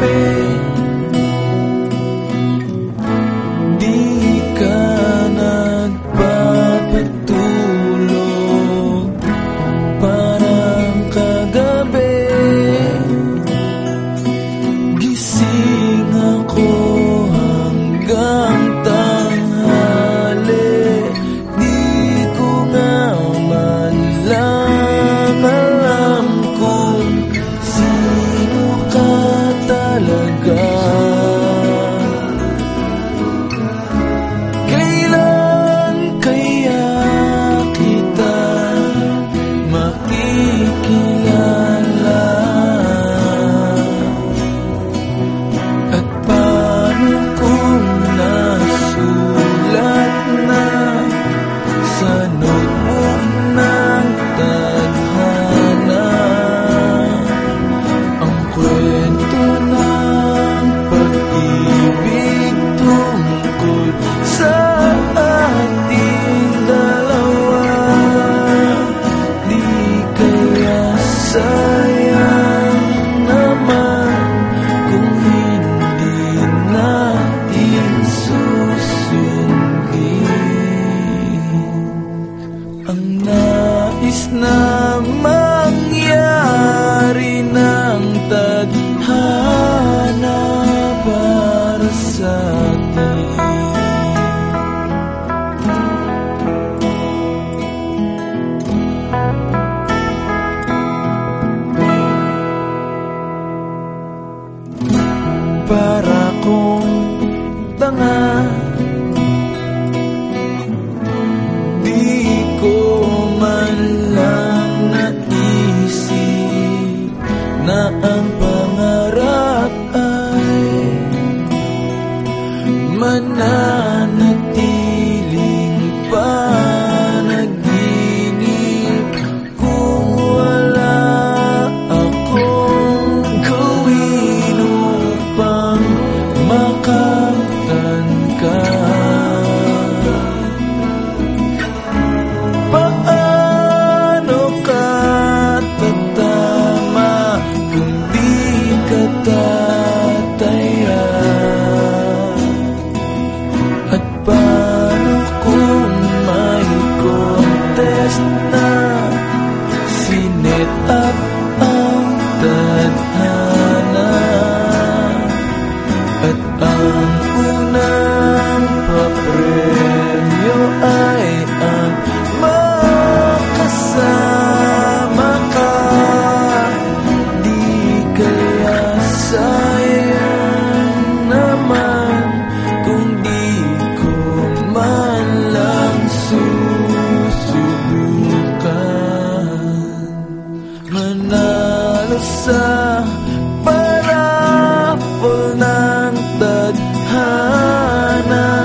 Baby. Tanga sana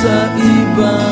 saiba e.